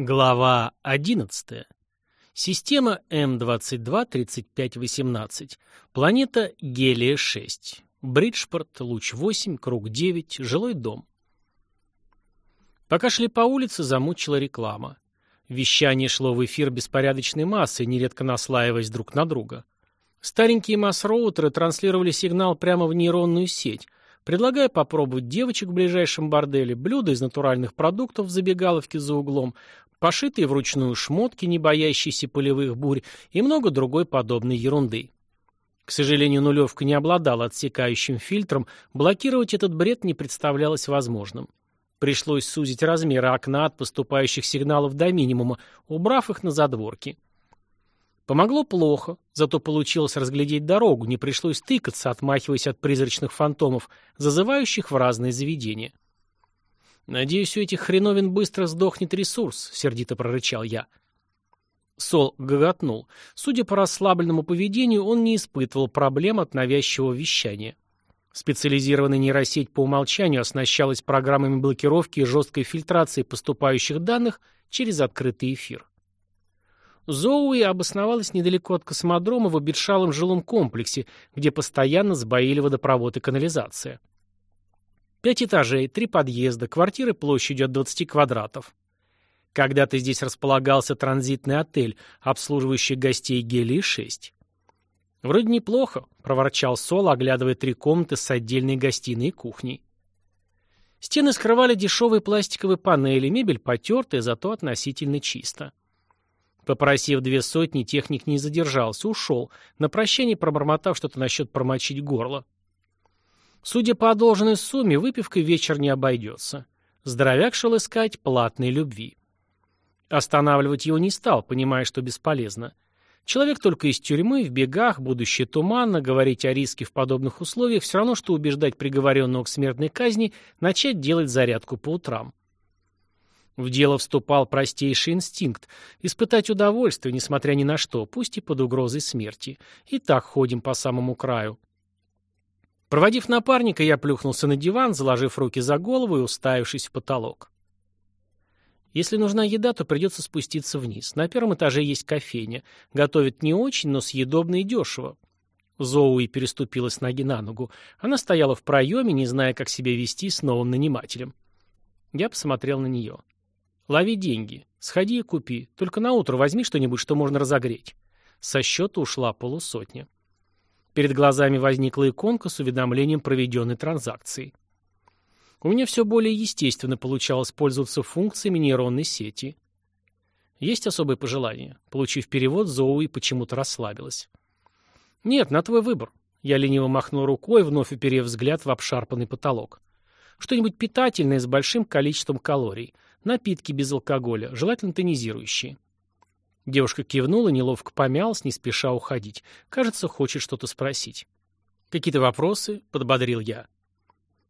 Глава 11. Система М22-3518. Планета Гелия-6. Бриджпорт, луч 8, круг 9, жилой дом. Пока шли по улице, замучила реклама. Вещание шло в эфир беспорядочной массой, нередко наслаиваясь друг на друга. Старенькие масс-роутеры транслировали сигнал прямо в нейронную сеть, предлагая попробовать девочек в ближайшем борделе, блюда из натуральных продуктов в забегаловке за углом, пошитые вручную шмотки, не боящиеся полевых бурь и много другой подобной ерунды. К сожалению, нулевка не обладала отсекающим фильтром, блокировать этот бред не представлялось возможным. Пришлось сузить размеры окна от поступающих сигналов до минимума, убрав их на задворки. Помогло плохо, зато получилось разглядеть дорогу, не пришлось тыкаться, отмахиваясь от призрачных фантомов, зазывающих в разные заведения. «Надеюсь, у этих хреновин быстро сдохнет ресурс», — сердито прорычал я. Сол гоготнул. Судя по расслабленному поведению, он не испытывал проблем от навязчивого вещания. Специализированная нейросеть по умолчанию оснащалась программами блокировки и жесткой фильтрации поступающих данных через открытый эфир. Зоуи обосновалась недалеко от космодрома в обетшалом жилом комплексе, где постоянно сбоили водопровод и канализация. Пять этажей, три подъезда, квартиры площадью от 20 квадратов. Когда-то здесь располагался транзитный отель, обслуживающий гостей Гелии-6. «Вроде неплохо», — проворчал Сол, оглядывая три комнаты с отдельной гостиной и кухней. Стены скрывали дешевые пластиковые панели, мебель потертая, зато относительно чисто. Попросив две сотни, техник не задержался, ушел, на прощание пробормотав что-то насчет промочить горло. Судя по одолженной сумме, выпивкой вечер не обойдется. Здоровяк шел искать платной любви. Останавливать его не стал, понимая, что бесполезно. Человек только из тюрьмы, в бегах, будущее туманно, говорить о риске в подобных условиях все равно, что убеждать приговоренного к смертной казни начать делать зарядку по утрам. В дело вступал простейший инстинкт – испытать удовольствие, несмотря ни на что, пусть и под угрозой смерти. И так ходим по самому краю. Проводив напарника, я плюхнулся на диван, заложив руки за голову и уставившись в потолок. Если нужна еда, то придется спуститься вниз. На первом этаже есть кофейня. Готовят не очень, но съедобно и дешево. Зоуи переступила с ноги на ногу. Она стояла в проеме, не зная, как себя вести с новым нанимателем. Я посмотрел на нее. «Лови деньги. Сходи и купи. Только на утро возьми что-нибудь, что можно разогреть». Со счета ушла полусотня. Перед глазами возникла иконка с уведомлением проведенной транзакции. У меня все более естественно получалось пользоваться функциями нейронной сети. Есть особые пожелания? Получив перевод, Зоуи почему-то расслабилась. Нет, на твой выбор. Я лениво махнул рукой, вновь уперев взгляд в обшарпанный потолок. Что-нибудь питательное с большим количеством калорий. Напитки без алкоголя, желательно тонизирующие. Девушка кивнула, неловко помялась, не спеша уходить. Кажется, хочет что-то спросить. «Какие-то вопросы?» — подбодрил я.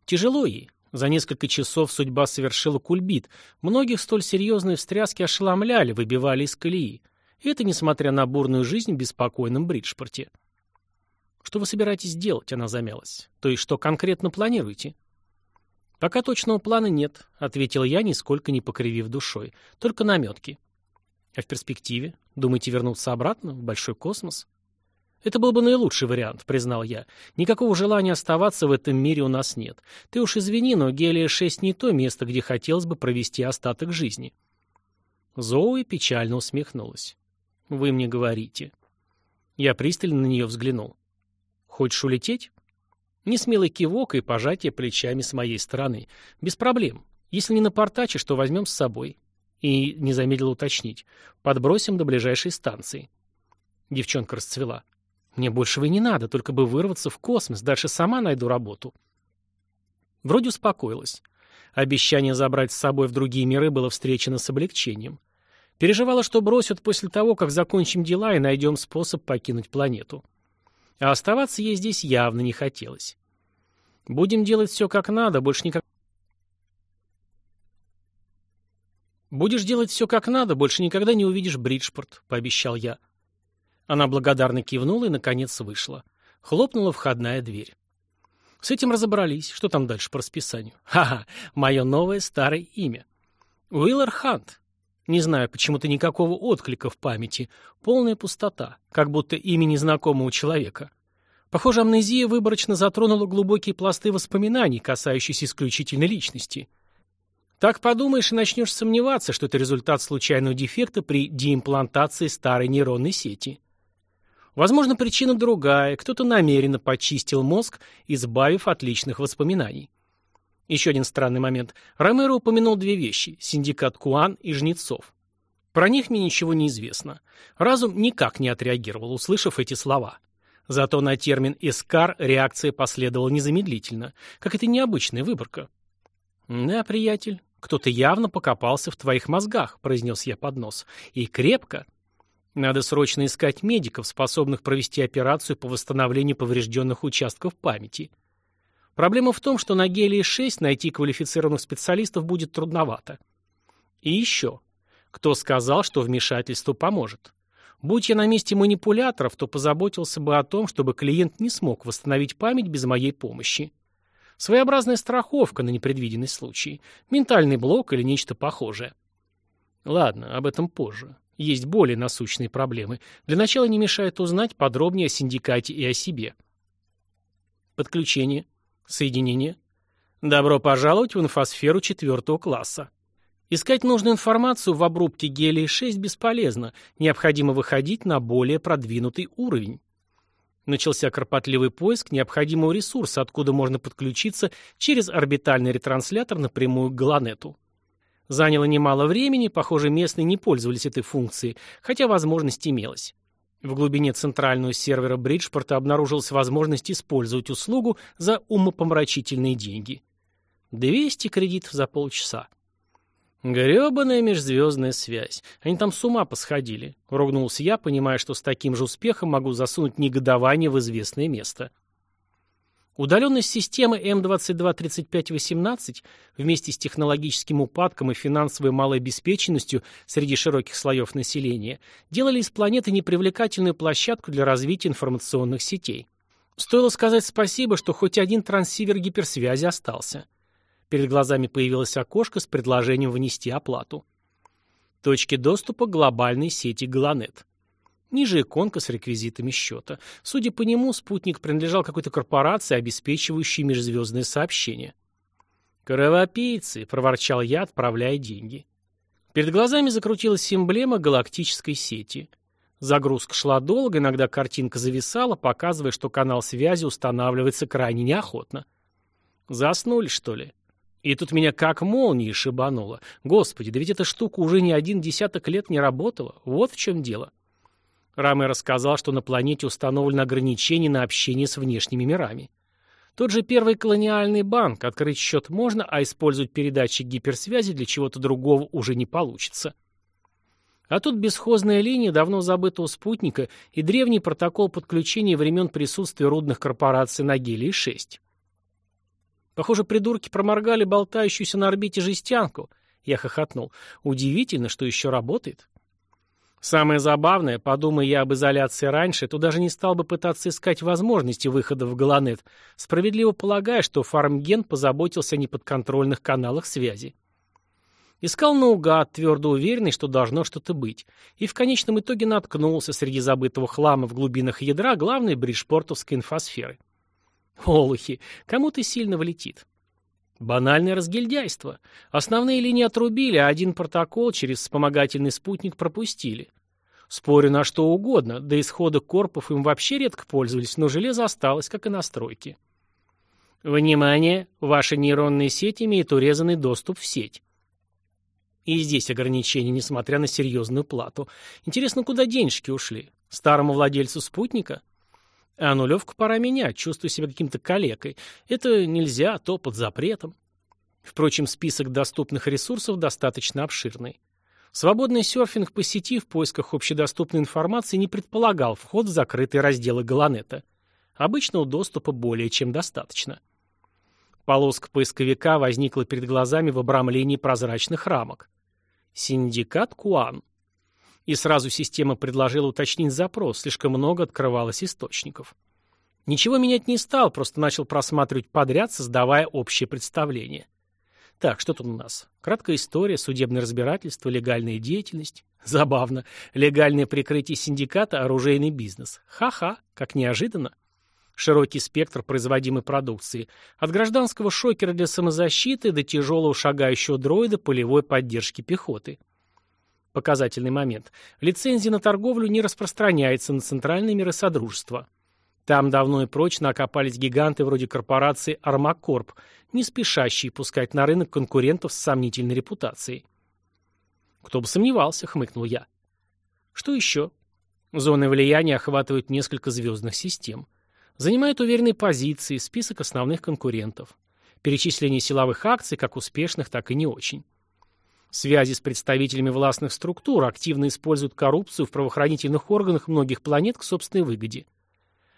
Тяжело ей. За несколько часов судьба совершила кульбит. Многих столь серьезные встряски ошеломляли, выбивали из колеи. И это несмотря на бурную жизнь в беспокойном Бриджпорте. «Что вы собираетесь делать?» — она замялась. «То есть что конкретно планируете?» «Пока точного плана нет», — ответил я, нисколько не покривив душой. «Только наметки». А в перспективе? Думаете вернуться обратно, в большой космос? Это был бы наилучший вариант, признал я. Никакого желания оставаться в этом мире у нас нет. Ты уж извини, но Гелия-6 не то место, где хотелось бы провести остаток жизни. Зоуи печально усмехнулась. Вы мне говорите. Я пристально на нее взглянул. Хочешь улететь? Несмелый кивок и пожатие плечами с моей стороны. Без проблем. Если не напортачишь, то возьмем с собой. И не замедлил уточнить. Подбросим до ближайшей станции. Девчонка расцвела. Мне большего и не надо, только бы вырваться в космос. Дальше сама найду работу. Вроде успокоилась. Обещание забрать с собой в другие миры было встречено с облегчением. Переживала, что бросят после того, как закончим дела и найдем способ покинуть планету. А оставаться ей здесь явно не хотелось. Будем делать все как надо, больше никак... «Будешь делать все как надо, больше никогда не увидишь Бриджпорт», — пообещал я. Она благодарно кивнула и, наконец, вышла. Хлопнула входная дверь. С этим разобрались. Что там дальше по расписанию? Ха-ха, мое новое старое имя. Уиллар Хант. Не знаю, почему-то никакого отклика в памяти. Полная пустота, как будто имя незнакомого человека. Похоже, амнезия выборочно затронула глубокие пласты воспоминаний, касающиеся исключительной личности. Так подумаешь и начнешь сомневаться, что это результат случайного дефекта при деимплантации старой нейронной сети. Возможно, причина другая, кто-то намеренно почистил мозг, избавив от личных воспоминаний. Еще один странный момент. Ромеро упомянул две вещи – синдикат Куан и Жнецов. Про них мне ничего не известно. Разум никак не отреагировал, услышав эти слова. Зато на термин «эскар» реакция последовала незамедлительно. Как это необычная выборка. «Да, приятель, кто-то явно покопался в твоих мозгах», — произнес я под нос. «И крепко. Надо срочно искать медиков, способных провести операцию по восстановлению поврежденных участков памяти». Проблема в том, что на Гелии-6 найти квалифицированных специалистов будет трудновато. И еще. Кто сказал, что вмешательство поможет? Будь я на месте манипуляторов, то позаботился бы о том, чтобы клиент не смог восстановить память без моей помощи. Своеобразная страховка на непредвиденный случай. Ментальный блок или нечто похожее. Ладно, об этом позже. Есть более насущные проблемы. Для начала не мешает узнать подробнее о синдикате и о себе. Подключение. Соединение. Добро пожаловать в инфосферу четвертого класса. Искать нужную информацию в обрубке гелия-6 бесполезно, необходимо выходить на более продвинутый уровень. Начался кропотливый поиск необходимого ресурса, откуда можно подключиться через орбитальный ретранслятор напрямую к Галанету. Заняло немало времени, похоже, местные не пользовались этой функцией, хотя возможность имелась. В глубине центрального сервера Бриджпорта обнаружилась возможность использовать услугу за умопомрачительные деньги. 200 кредитов за полчаса. Гребаная межзвездная связь. Они там с ума посходили. Ругнулся я, понимая, что с таким же успехом могу засунуть негодование в известное место. Удаленность системы М223518 вместе с технологическим упадком и финансовой малообеспеченностью среди широких слоев населения делали из планеты непривлекательную площадку для развития информационных сетей. Стоило сказать спасибо, что хоть один транссивер гиперсвязи остался. Перед глазами появилось окошко с предложением внести оплату. Точки доступа глобальной сети Галанет. Ниже иконка с реквизитами счета. Судя по нему, спутник принадлежал какой-то корпорации, обеспечивающей межзвездные сообщения. «Кровопийцы!» — проворчал я, отправляя деньги. Перед глазами закрутилась эмблема галактической сети. Загрузка шла долго, иногда картинка зависала, показывая, что канал связи устанавливается крайне неохотно. Заснули, что ли? И тут меня как молнией шибануло. Господи, да ведь эта штука уже не один десяток лет не работала. Вот в чем дело. Раме рассказал, что на планете установлено ограничение на общение с внешними мирами. Тот же первый колониальный банк, открыть счет можно, а использовать передатчик гиперсвязи для чего-то другого уже не получится. А тут бесхозная линия давно забытого спутника и древний протокол подключения времен присутствия рудных корпораций на Гелии-6. Похоже, придурки проморгали болтающуюся на орбите жестянку. Я хохотнул. Удивительно, что еще работает. Самое забавное, подумай я об изоляции раньше, то даже не стал бы пытаться искать возможности выхода в Галанет, справедливо полагая, что Фармген позаботился о неподконтрольных каналах связи. Искал наугад, твердо уверенный, что должно что-то быть, и в конечном итоге наткнулся среди забытого хлама в глубинах ядра главной бриджпортовской инфосферы. Олухи, кому-то сильно влетит. Банальное разгильдяйство. Основные линии отрубили, а один протокол через вспомогательный спутник пропустили. Спорю на что угодно, до исхода корпов им вообще редко пользовались, но железо осталось, как и настройки. Внимание! Ваша нейронная сеть имеет урезанный доступ в сеть. И здесь ограничения, несмотря на серьезную плату. Интересно, куда денежки ушли? Старому владельцу спутника? А нулевку пора менять, чувствую себя каким-то калекой. Это нельзя, то под запретом. Впрочем, список доступных ресурсов достаточно обширный. Свободный серфинг по сети в поисках общедоступной информации не предполагал вход в закрытые разделы Галанета. Обычного доступа более чем достаточно. Полоска поисковика возникла перед глазами в обрамлении прозрачных рамок. Синдикат Куан. И сразу система предложила уточнить запрос, слишком много открывалось источников. Ничего менять не стал, просто начал просматривать подряд, создавая общее представление. Так, что тут у нас? Краткая история, судебное разбирательство, легальная деятельность. Забавно. Легальное прикрытие синдиката, оружейный бизнес. Ха-ха, как неожиданно. Широкий спектр производимой продукции. От гражданского шокера для самозащиты до тяжелого шагающего дроида полевой поддержки пехоты. Показательный момент. Лицензия на торговлю не распространяется на центральные миры Содружества. Там давно и прочно окопались гиганты вроде корпорации «Армакорп», не спешащие пускать на рынок конкурентов с сомнительной репутацией. «Кто бы сомневался», — хмыкнул я. «Что еще?» Зоны влияния охватывают несколько звездных систем. Занимают уверенные позиции, список основных конкурентов. Перечисление силовых акций, как успешных, так и не очень. Связи с представителями властных структур активно используют коррупцию в правоохранительных органах многих планет к собственной выгоде.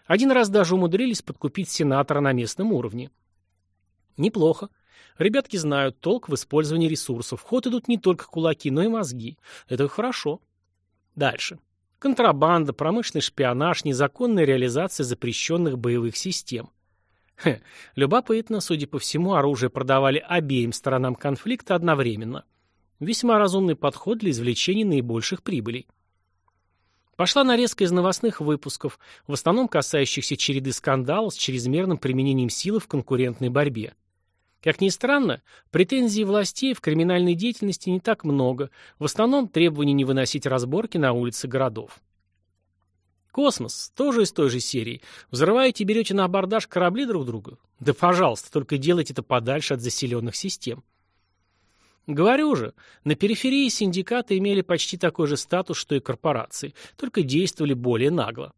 Один раз даже умудрились подкупить сенатора на местном уровне. Неплохо. Ребятки знают толк в использовании ресурсов. В ход идут не только кулаки, но и мозги. Это хорошо. Дальше. Контрабанда, промышленный шпионаж, незаконная реализация запрещенных боевых систем. Хе, любопытно, судя по всему, оружие продавали обеим сторонам конфликта одновременно. Весьма разумный подход для извлечения наибольших прибылей. Пошла нарезка из новостных выпусков, в основном касающихся череды скандалов с чрезмерным применением силы в конкурентной борьбе. Как ни странно, претензий властей в криминальной деятельности не так много, в основном требования не выносить разборки на улице городов. Космос, тоже из той же серии. Взрываете и берете на абордаж корабли друг друга? Да пожалуйста, только делайте это подальше от заселенных систем. Говорю же, на периферии синдикаты имели почти такой же статус, что и корпорации, только действовали более нагло.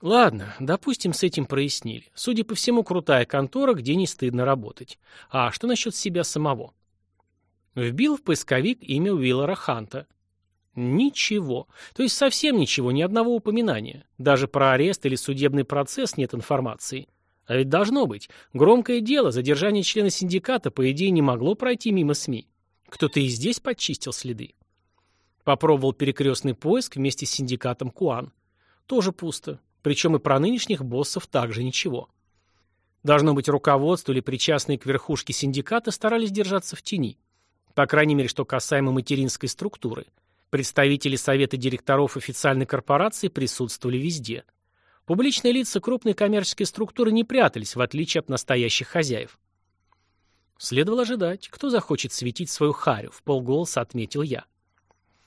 Ладно, допустим, с этим прояснили. Судя по всему, крутая контора, где не стыдно работать. А что насчет себя самого? Вбил в поисковик имя Уиллера Ханта. Ничего. То есть совсем ничего, ни одного упоминания. Даже про арест или судебный процесс нет информации. А ведь должно быть. Громкое дело, задержание члена синдиката, по идее, не могло пройти мимо СМИ. Кто-то и здесь подчистил следы. Попробовал перекрестный поиск вместе с синдикатом Куан. Тоже пусто. Причем и про нынешних боссов также ничего. Должно быть, руководство или причастные к верхушке синдиката старались держаться в тени. По крайней мере, что касаемо материнской структуры. Представители совета директоров официальной корпорации присутствовали везде – Публичные лица крупной коммерческой структуры не прятались, в отличие от настоящих хозяев. Следовало ожидать, кто захочет светить свою харю, в полголоса отметил я.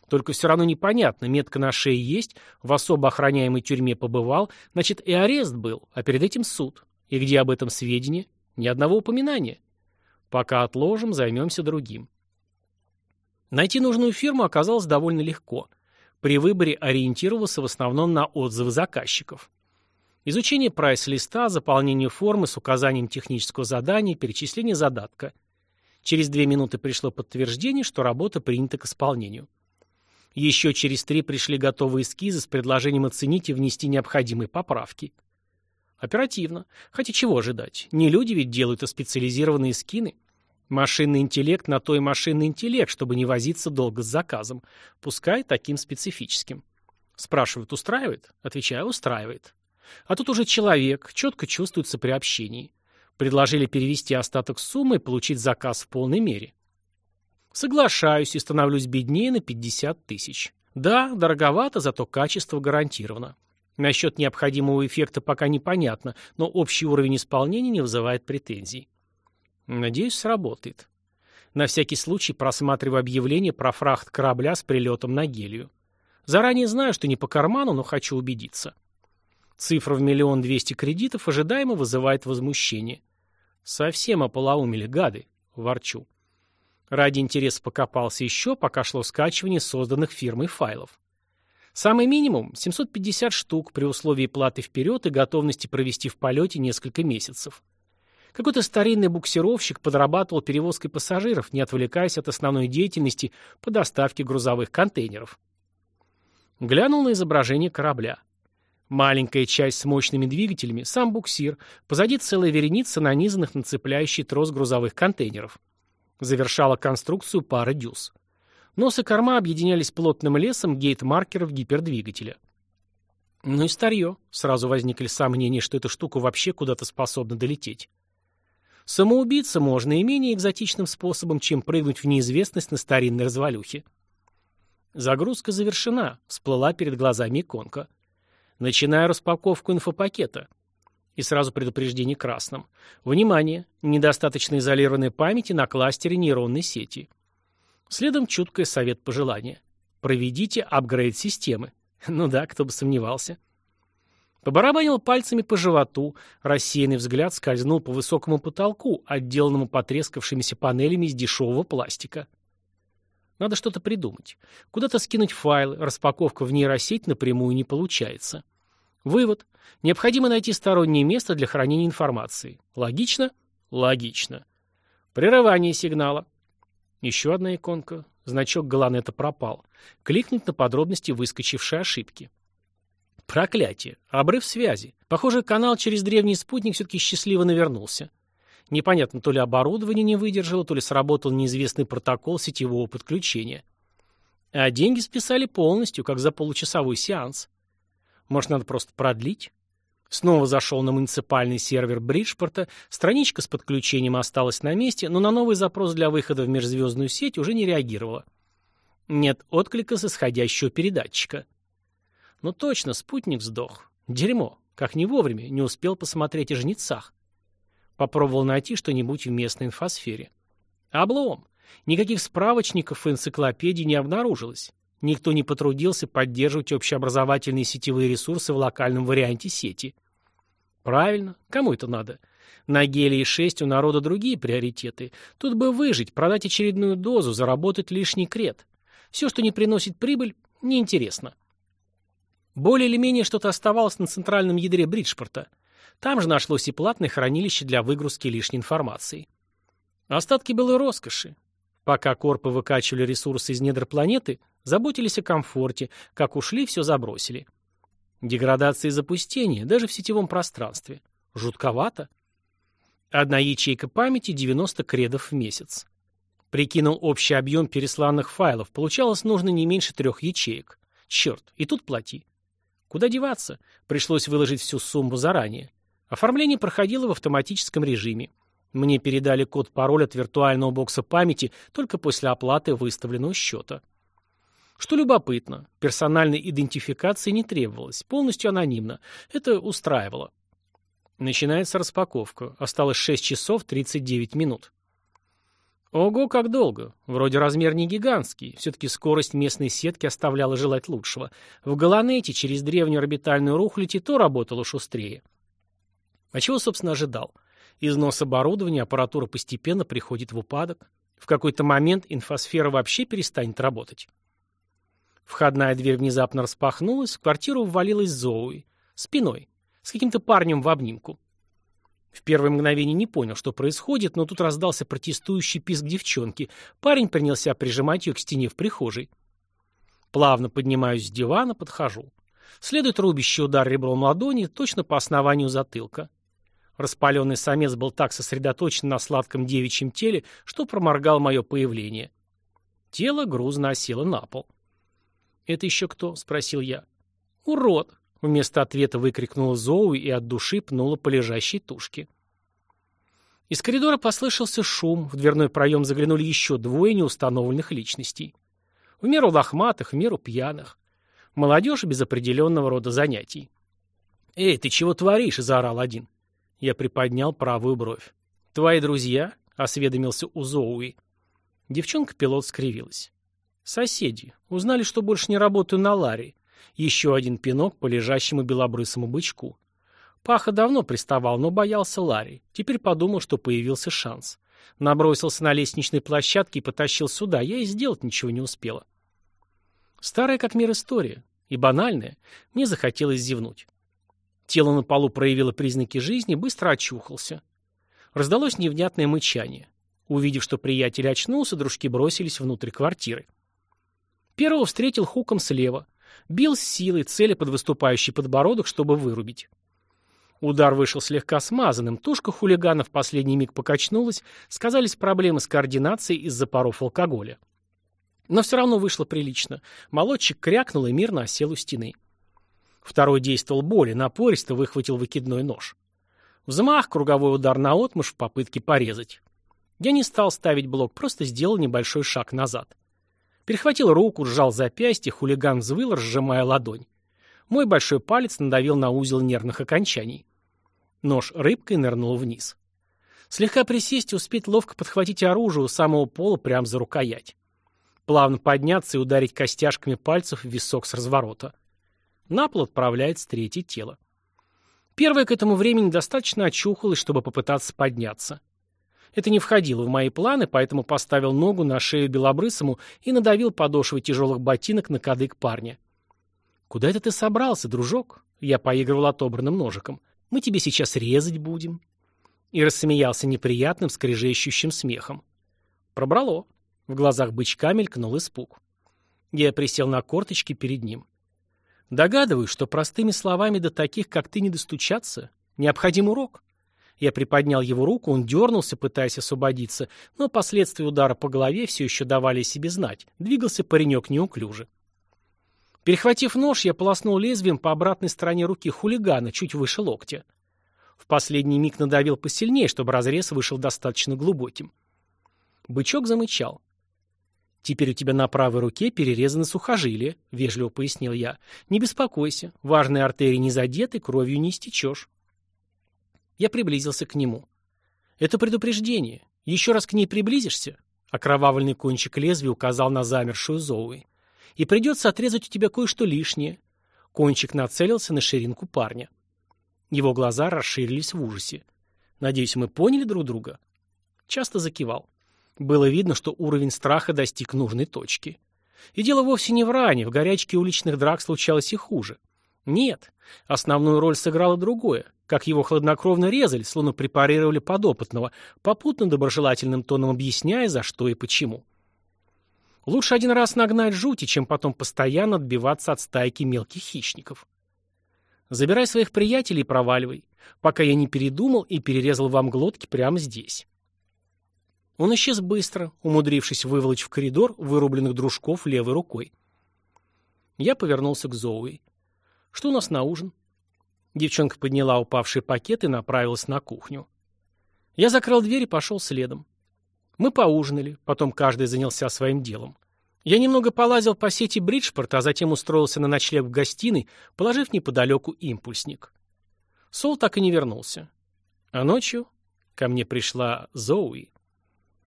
Только все равно непонятно, метка на шее есть, в особо охраняемой тюрьме побывал, значит и арест был, а перед этим суд. И где об этом сведения? Ни одного упоминания. Пока отложим, займемся другим. Найти нужную фирму оказалось довольно легко. При выборе ориентировался в основном на отзывы заказчиков. Изучение прайс-листа, заполнение формы с указанием технического задания, перечисление задатка. Через две минуты пришло подтверждение, что работа принята к исполнению. Еще через три пришли готовые эскизы с предложением оценить и внести необходимые поправки. Оперативно. Хотя чего ожидать? Не люди ведь делают, а специализированные скины. Машинный интеллект на то и машинный интеллект, чтобы не возиться долго с заказом. Пускай таким специфическим. Спрашивают, устраивает? Отвечаю, устраивает. А тут уже человек, четко чувствуется при общении. Предложили перевести остаток суммы и получить заказ в полной мере. Соглашаюсь и становлюсь беднее на 50 тысяч. Да, дороговато, зато качество гарантировано. Насчет необходимого эффекта пока непонятно, но общий уровень исполнения не вызывает претензий. Надеюсь, сработает. На всякий случай просматриваю объявление про фрахт корабля с прилетом на Гелию. Заранее знаю, что не по карману, но хочу убедиться. Цифра в миллион двести кредитов ожидаемо вызывает возмущение. Совсем ополоумели гады, ворчу. Ради интереса покопался еще, пока шло скачивание созданных фирмой файлов. Самый минимум – 750 штук при условии платы вперед и готовности провести в полете несколько месяцев. Какой-то старинный буксировщик подрабатывал перевозкой пассажиров, не отвлекаясь от основной деятельности по доставке грузовых контейнеров. Глянул на изображение корабля. Маленькая часть с мощными двигателями, сам буксир, позади целая вереница нанизанных на цепляющий трос грузовых контейнеров. Завершала конструкцию пара дюз. Нос и корма объединялись плотным лесом гейт-маркеров гипердвигателя. Ну и старье. Сразу возникли сомнения, что эта штука вообще куда-то способна долететь. Самоубиться можно и менее экзотичным способом, чем прыгнуть в неизвестность на старинной развалюхе. Загрузка завершена, всплыла перед глазами иконка. Начинаю распаковку инфопакета. И сразу предупреждение красным. Внимание! Недостаточно изолированной памяти на кластере нейронной сети. Следом чуткое совет пожелания. Проведите апгрейд системы. Ну да, кто бы сомневался. Побарабанил пальцами по животу, рассеянный взгляд скользнул по высокому потолку, отделанному потрескавшимися панелями из дешевого пластика. Надо что-то придумать. Куда-то скинуть файлы, распаковка в нейросеть напрямую не получается. Вывод. Необходимо найти стороннее место для хранения информации. Логично? Логично. Прерывание сигнала. Еще одна иконка. Значок Галанета пропал. Кликнуть на подробности выскочившей ошибки. Проклятие. Обрыв связи. Похоже, канал через древний спутник все-таки счастливо навернулся. Непонятно, то ли оборудование не выдержало, то ли сработал неизвестный протокол сетевого подключения. А деньги списали полностью, как за получасовой сеанс. Может, надо просто продлить? Снова зашел на муниципальный сервер Бриджпорта, страничка с подключением осталась на месте, но на новый запрос для выхода в межзвездную сеть уже не реагировала. Нет отклика с исходящего передатчика. Ну точно, спутник сдох. Дерьмо. Как не вовремя, не успел посмотреть о жнецах. Попробовал найти что-нибудь в местной инфосфере. Облом. Никаких справочников и энциклопедий не обнаружилось. Никто не потрудился поддерживать общеобразовательные сетевые ресурсы в локальном варианте сети. Правильно, кому это надо? На Гелии-6 у народа другие приоритеты. Тут бы выжить, продать очередную дозу, заработать лишний кред. Все, что не приносит прибыль, неинтересно. Более или менее что-то оставалось на центральном ядре Бриджпорта. Там же нашлось и платное хранилище для выгрузки лишней информации. Остатки былой роскоши. Пока корпы выкачивали ресурсы из недр планеты, заботились о комфорте, как ушли, все забросили. Деградация и запустение, даже в сетевом пространстве. Жутковато. Одна ячейка памяти 90 кредов в месяц. Прикинул общий объем пересланных файлов, получалось нужно не меньше трех ячеек. Черт, и тут плати. Куда деваться? Пришлось выложить всю сумму заранее. Оформление проходило в автоматическом режиме. Мне передали код-пароль от виртуального бокса памяти только после оплаты выставленного счета. Что любопытно, персональной идентификации не требовалось, полностью анонимно. Это устраивало. Начинается распаковка. Осталось 6 часов 39 минут. Ого, как долго. Вроде размер не гигантский. Все-таки скорость местной сетки оставляла желать лучшего. В Галанете через древнюю орбитальную рухлядь и то работало шустрее. А чего, собственно, ожидал? Износ оборудования, аппаратура постепенно приходит в упадок. В какой-то момент инфосфера вообще перестанет работать. Входная дверь внезапно распахнулась, в квартиру ввалилась Зоуи. Спиной. С каким-то парнем в обнимку. В первое мгновение не понял, что происходит, но тут раздался протестующий писк девчонки. Парень принялся прижимать ее к стене в прихожей. Плавно поднимаюсь с дивана, подхожу. Следует рубящий удар ребром ладони точно по основанию затылка. Распаленный самец был так сосредоточен на сладком девичьем теле, что проморгал мое появление. Тело грузно осело на пол. «Это еще кто?» — спросил я. «Урод!» — вместо ответа выкрикнула Зоу и от души пнула по лежащей тушке. Из коридора послышался шум, в дверной проем заглянули еще двое неустановленных личностей. В меру лохматых, в меру пьяных. Молодежь без определенного рода занятий. «Эй, ты чего творишь?» — заорал один. Я приподнял правую бровь. «Твои друзья?» — осведомился у Зоуи. Девчонка-пилот скривилась. «Соседи. Узнали, что больше не работаю на Ларе. Еще один пинок по лежащему белобрысому бычку. Паха давно приставал, но боялся Ларри. Теперь подумал, что появился шанс. Набросился на лестничной площадке и потащил сюда. Я и сделать ничего не успела. Старая как мир история. И банальная. Мне захотелось зевнуть. Тело на полу проявило признаки жизни, быстро очухался. Раздалось невнятное мычание. Увидев, что приятель очнулся, дружки бросились внутрь квартиры. Первого встретил хуком слева. Бил с силой, цели под выступающий подбородок, чтобы вырубить. Удар вышел слегка смазанным, тушка хулигана в последний миг покачнулась, сказались проблемы с координацией из-за паров алкоголя. Но все равно вышло прилично. Молодчик крякнул и мирно осел у стены. Второй действовал более напористо, выхватил выкидной нож. Взмах, круговой удар на отмышь в попытке порезать. Я не стал ставить блок, просто сделал небольшой шаг назад. Перехватил руку, сжал запястье, хулиган взвыл, разжимая ладонь. Мой большой палец надавил на узел нервных окончаний. Нож рыбкой нырнул вниз. Слегка присесть и успеть ловко подхватить оружие у самого пола прямо за рукоять. Плавно подняться и ударить костяшками пальцев в висок с разворота. На пол отправляется третье тело. Первое к этому времени достаточно очухалось, чтобы попытаться подняться. Это не входило в мои планы, поэтому поставил ногу на шею белобрысому и надавил подошвой тяжелых ботинок на кадык парня. «Куда это ты собрался, дружок?» Я поигрывал отобранным ножиком. «Мы тебе сейчас резать будем». И рассмеялся неприятным, скрежещущим смехом. Пробрало. В глазах бычка мелькнул испуг. Я присел на корточки перед ним. Догадываюсь, что простыми словами до таких, как ты, не достучаться. Необходим урок. Я приподнял его руку, он дернулся, пытаясь освободиться, но последствия удара по голове все еще давали себе знать. Двигался паренек неуклюже. Перехватив нож, я полоснул лезвием по обратной стороне руки хулигана, чуть выше локтя. В последний миг надавил посильнее, чтобы разрез вышел достаточно глубоким. Бычок замычал. «Теперь у тебя на правой руке перерезаны сухожилия», — вежливо пояснил я. «Не беспокойся, важные артерии не задеты, кровью не истечешь». Я приблизился к нему. «Это предупреждение. Еще раз к ней приблизишься?» Окровавленный кончик лезвия указал на замершую Зоуи и придется отрезать у тебя кое-что лишнее». Кончик нацелился на ширинку парня. Его глаза расширились в ужасе. «Надеюсь, мы поняли друг друга?» Часто закивал. Было видно, что уровень страха достиг нужной точки. И дело вовсе не в ране, в горячке уличных драк случалось и хуже. Нет, основную роль сыграло другое, как его хладнокровно резали, словно препарировали подопытного, попутно доброжелательным тоном объясняя, за что и почему. Лучше один раз нагнать жути, чем потом постоянно отбиваться от стайки мелких хищников. Забирай своих приятелей и проваливай, пока я не передумал и перерезал вам глотки прямо здесь. Он исчез быстро, умудрившись выволочь в коридор вырубленных дружков левой рукой. Я повернулся к Зоуи. «Что у нас на ужин?» Девчонка подняла упавший пакет и направилась на кухню. Я закрыл дверь и пошел следом. Мы поужинали, потом каждый занялся своим делом. Я немного полазил по сети Бриджпорт, а затем устроился на ночлег в гостиной, положив неподалеку импульсник. Сол так и не вернулся. А ночью ко мне пришла Зоуи.